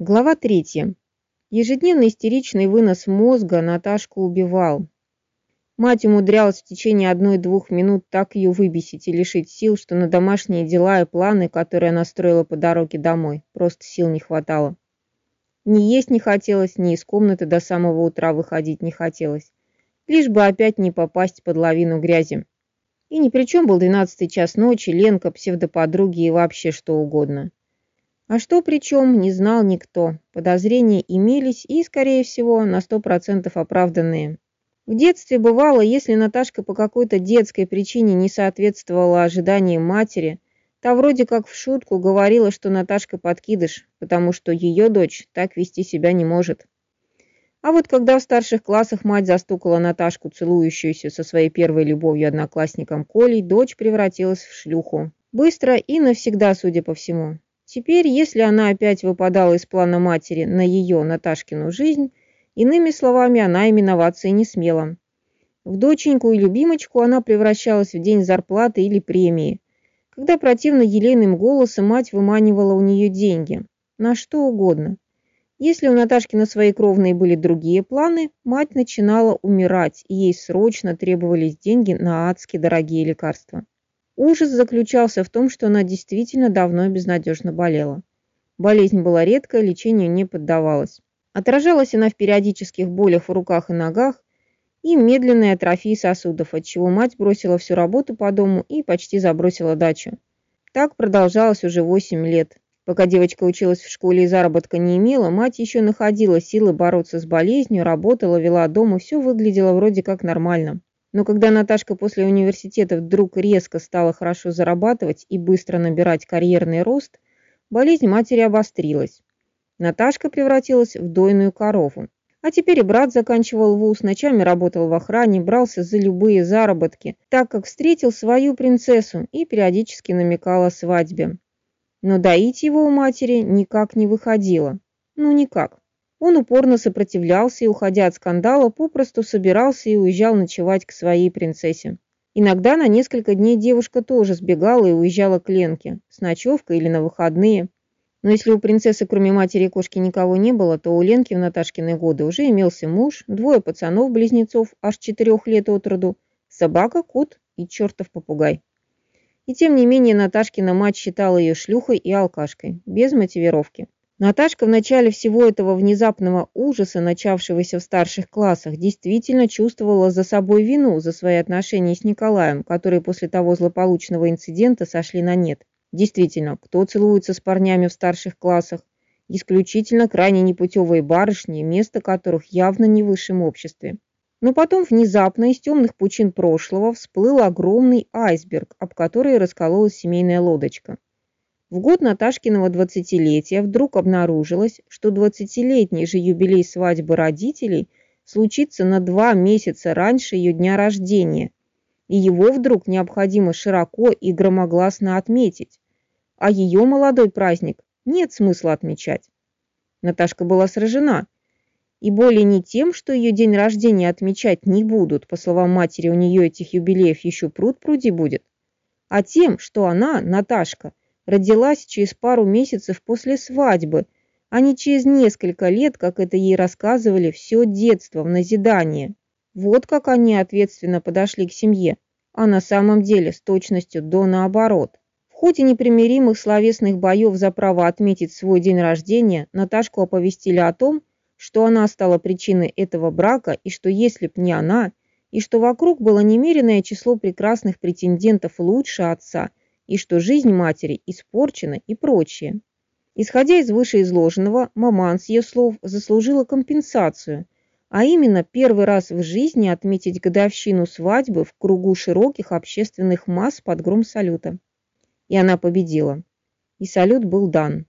Глава третья. Ежедневный истеричный вынос мозга Наташку убивал. Мать умудрялась в течение одной-двух минут так ее выбесить и лишить сил, что на домашние дела и планы, которые она строила по дороге домой, просто сил не хватало. Ни есть не хотелось, ни из комнаты до самого утра выходить не хотелось. Лишь бы опять не попасть под лавину грязи. И ни при чем был двенадцатый час ночи, Ленка, псевдоподруги и вообще что угодно. А что причем, не знал никто. Подозрения имелись и, скорее всего, на сто процентов оправданные. В детстве бывало, если Наташка по какой-то детской причине не соответствовала ожиданиям матери, та вроде как в шутку говорила, что Наташка подкидыш, потому что ее дочь так вести себя не может. А вот когда в старших классах мать застукала Наташку, целующуюся со своей первой любовью одноклассником Колей, дочь превратилась в шлюху. Быстро и навсегда, судя по всему. Теперь, если она опять выпадала из плана матери на ее, Наташкину, жизнь, иными словами, она именоваться и не смела. В доченьку и любимочку она превращалась в день зарплаты или премии, когда противно елейным голосом мать выманивала у нее деньги. На что угодно. Если у Наташки на свои кровные были другие планы, мать начинала умирать, и ей срочно требовались деньги на адски дорогие лекарства. Ужас заключался в том, что она действительно давно и безнадежно болела. Болезнь была редкая, лечению не поддавалась. Отражалась она в периодических болях в руках и ногах и медленной атрофии сосудов, отчего мать бросила всю работу по дому и почти забросила дачу. Так продолжалось уже 8 лет. Пока девочка училась в школе и заработка не имела, мать еще находила силы бороться с болезнью, работала, вела дом, и все выглядело вроде как нормально. Но когда Наташка после университета вдруг резко стала хорошо зарабатывать и быстро набирать карьерный рост, болезнь матери обострилась. Наташка превратилась в дойную корову. А теперь и брат заканчивал вуз, ночами работал в охране, брался за любые заработки, так как встретил свою принцессу и периодически намекал о свадьбе. Но доить его у матери никак не выходило. Ну никак. Он упорно сопротивлялся и, уходя от скандала, попросту собирался и уезжал ночевать к своей принцессе. Иногда на несколько дней девушка тоже сбегала и уезжала к Ленке, с ночевкой или на выходные. Но если у принцессы кроме матери и кошки никого не было, то у Ленки в Наташкины годы уже имелся муж, двое пацанов-близнецов, аж четырех лет от роду, собака, кот и чертов попугай. И тем не менее Наташкина мать считала ее шлюхой и алкашкой, без мотивировки. Наташка в начале всего этого внезапного ужаса, начавшегося в старших классах, действительно чувствовала за собой вину за свои отношения с Николаем, которые после того злополучного инцидента сошли на нет. Действительно, кто целуется с парнями в старших классах? Исключительно крайне непутевые барышни, место которых явно не в высшем обществе. Но потом внезапно из темных пучин прошлого всплыл огромный айсберг, об который раскололась семейная лодочка. В год Наташкиного двадцатилетия вдруг обнаружилось, что двадцатилетний же юбилей свадьбы родителей случится на два месяца раньше ее дня рождения, и его вдруг необходимо широко и громогласно отметить, а ее молодой праздник нет смысла отмечать. Наташка была сражена, и более не тем, что ее день рождения отмечать не будут, по словам матери, у нее этих юбилеев еще пруд пруди будет, а тем, что она, Наташка, родилась через пару месяцев после свадьбы, а не через несколько лет, как это ей рассказывали все детство в назидание. Вот как они ответственно подошли к семье, а на самом деле с точностью до наоборот. В ходе непримиримых словесных боев за право отметить свой день рождения Наташку оповестили о том, что она стала причиной этого брака и что если б не она, и что вокруг было немеренное число прекрасных претендентов лучше отца – и что жизнь матери испорчена и прочее. Исходя из вышеизложенного, маман с ее слов заслужила компенсацию, а именно первый раз в жизни отметить годовщину свадьбы в кругу широких общественных масс под гром салюта. И она победила. И салют был дан.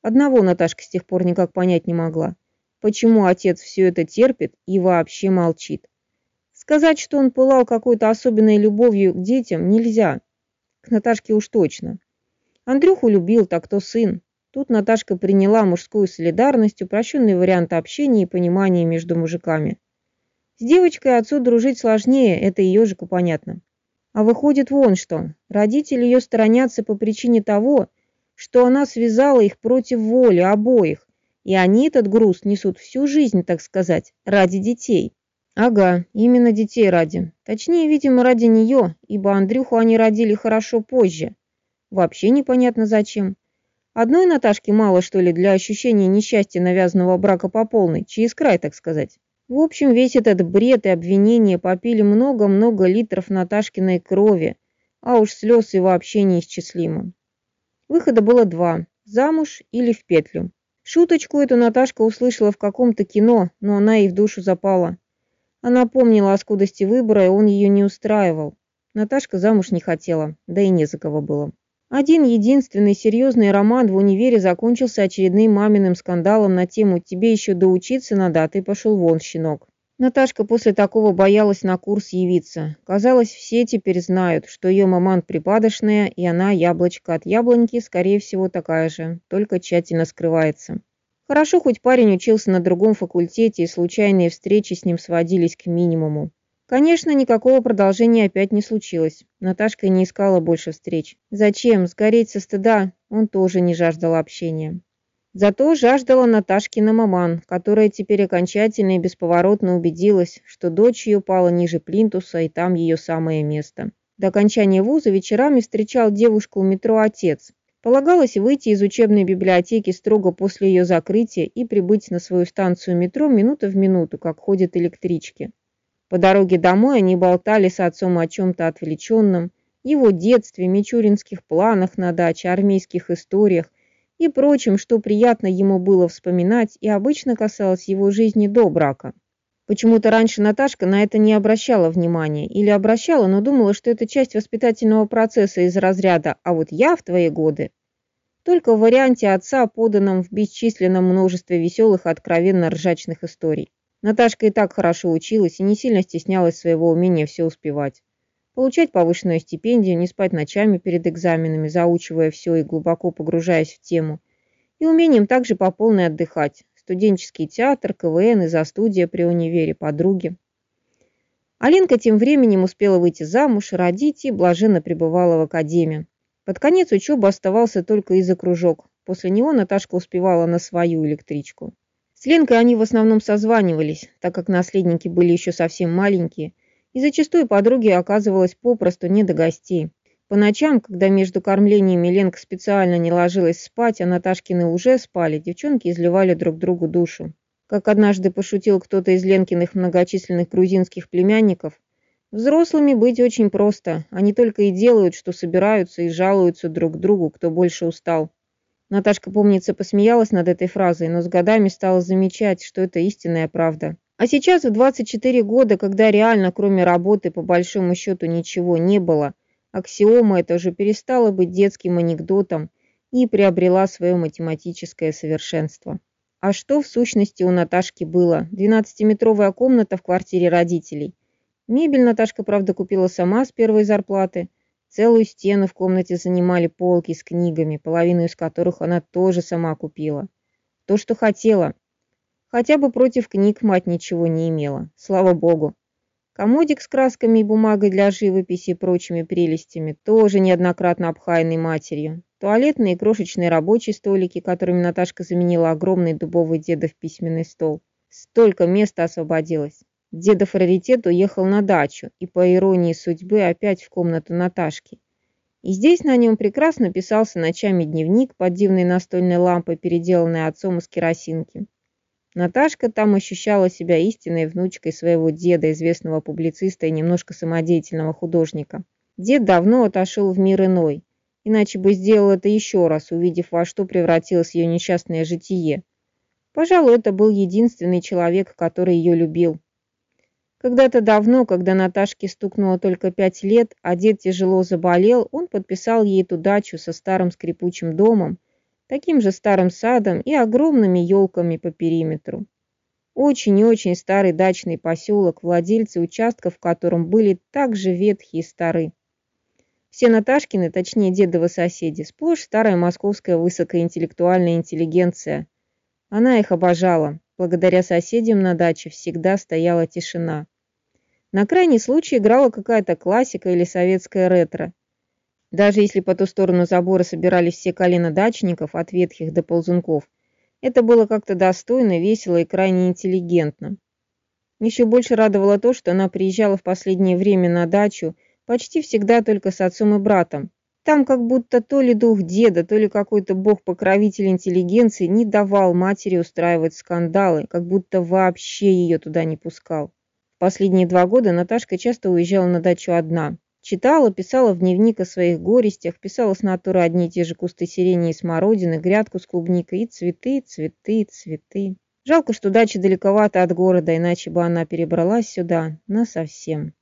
Одного Наташка с тех пор никак понять не могла. Почему отец все это терпит и вообще молчит? Сказать, что он пылал какой-то особенной любовью к детям, нельзя. К Наташке уж точно. Андрюху любил, так то сын. Тут Наташка приняла мужскую солидарность, упрощенный вариант общения и понимания между мужиками. С девочкой отцу дружить сложнее, это и ежику понятно. А выходит вон что. Родители ее сторонятся по причине того, что она связала их против воли обоих И они этот груз несут всю жизнь, так сказать, ради детей. Ага, именно детей ради. Точнее, видимо, ради нее, ибо Андрюху они родили хорошо позже. Вообще непонятно зачем. Одной Наташке мало, что ли, для ощущения несчастья навязанного брака по полной, через край, так сказать. В общем, весь этот бред и обвинения попили много-много литров Наташкиной крови, а уж слез и вообще неисчислимо. Выхода было два – замуж или в петлю. Шуточку эту Наташка услышала в каком-то кино, но она ей в душу запала. Она помнила о скудости выбора, и он ее не устраивал. Наташка замуж не хотела, да и не за кого было. Один единственный серьезный роман в универе закончился очередным маминым скандалом на тему «Тебе еще доучиться надо, а ты пошел вон, щенок». Наташка после такого боялась на курс явиться. Казалось, все теперь знают, что ее маман припадочная, и она, яблочко от яблоньки, скорее всего, такая же, только тщательно скрывается. Хорошо, хоть парень учился на другом факультете, и случайные встречи с ним сводились к минимуму. Конечно, никакого продолжения опять не случилось. Наташка не искала больше встреч. Зачем? Сгореть со стыда? Он тоже не жаждал общения. Зато жаждала Наташкина маман, которая теперь окончательно и бесповоротно убедилась, что дочь ее пала ниже плинтуса, и там ее самое место. До окончания вуза вечерами встречал девушку у метро отец. Полагалось выйти из учебной библиотеки строго после ее закрытия и прибыть на свою станцию метро минута в минуту, как ходят электрички. По дороге домой они болтали с отцом о чем-то отвлеченном, его детстве, мичуринских планах на даче, армейских историях и прочем, что приятно ему было вспоминать и обычно касалось его жизни до брака. Почему-то раньше Наташка на это не обращала внимания или обращала, но думала, что это часть воспитательного процесса из разряда «а вот я в твои годы». Только в варианте отца, поданном в бесчисленном множестве веселых откровенно ржачных историй. Наташка и так хорошо училась и не сильно стеснялась своего умения все успевать. Получать повышенную стипендию, не спать ночами перед экзаменами, заучивая все и глубоко погружаясь в тему. И умением также по полной отдыхать. Студенческий театр, КВН и за студия при универе, подруги. Алинка тем временем успела выйти замуж, родить и блаженно пребывала в академии. Под конец учебы оставался только из-за кружок. После него Наташка успевала на свою электричку. С Ленкой они в основном созванивались, так как наследники были еще совсем маленькие, и зачастую подруге оказывалось попросту не до гостей. По ночам, когда между кормлениями Ленка специально не ложилась спать, а Наташкины уже спали, девчонки изливали друг другу душу. Как однажды пошутил кто-то из Ленкиных многочисленных грузинских племянников, взрослыми быть очень просто, они только и делают, что собираются и жалуются друг другу, кто больше устал. Наташка, помнится, посмеялась над этой фразой, но с годами стала замечать, что это истинная правда. А сейчас, в 24 года, когда реально, кроме работы, по большому счету ничего не было, аксиома эта уже перестала быть детским анекдотом и приобрела свое математическое совершенство. А что в сущности у Наташки было? 12-метровая комната в квартире родителей. Мебель Наташка, правда, купила сама с первой зарплаты – Целую стену в комнате занимали полки с книгами, половину из которых она тоже сама купила. То, что хотела. Хотя бы против книг мать ничего не имела, слава богу. Комодик с красками и бумагой для живописи и прочими прелестями, тоже неоднократно обхаянный матерью. Туалетные крошечные рабочие столики, которыми Наташка заменила огромный дубовый дедов письменный стол. Столько места освободилось. Дедов раритет уехал на дачу и, по иронии судьбы, опять в комнату Наташки. И здесь на нем прекрасно писался ночами дневник под дивной настольной лампой, переделанной отцом из керосинки. Наташка там ощущала себя истинной внучкой своего деда, известного публициста и немножко самодеятельного художника. Дед давно отошел в мир иной, иначе бы сделал это еще раз, увидев, во что превратилось ее несчастное житие. Пожалуй, это был единственный человек, который ее любил. Когда-то давно, когда Наташке стукнуло только пять лет, а дед тяжело заболел, он подписал ей эту дачу со старым скрипучим домом, таким же старым садом и огромными елками по периметру. Очень и очень старый дачный поселок, владельцы участков в котором были также ветхие и стары. Все Наташкины, точнее дедовы соседи, сплошь старая московская высокоинтеллектуальная интеллигенция. Она их обожала. Благодаря соседям на даче всегда стояла тишина. На крайний случай играла какая-то классика или советская ретро. Даже если по ту сторону забора собирались все колено дачников, от ветхих до ползунков, Это было как-то достойно, весело и крайне интеллигентно. Еще больше радовало то, что она приезжала в последнее время на дачу почти всегда только с отцом и братом. Там как будто то ли дух деда, то ли какой-то бог-покровитель интеллигенции не давал матери устраивать скандалы, как будто вообще ее туда не пускал. В последние два года Наташка часто уезжала на дачу одна. Читала, писала в дневник о своих горестях, писала с натуры одни и те же кусты сирени и смородины, грядку с клубникой и цветы, цветы, цветы. Жалко, что дача далековато от города, иначе бы она перебралась сюда насовсем.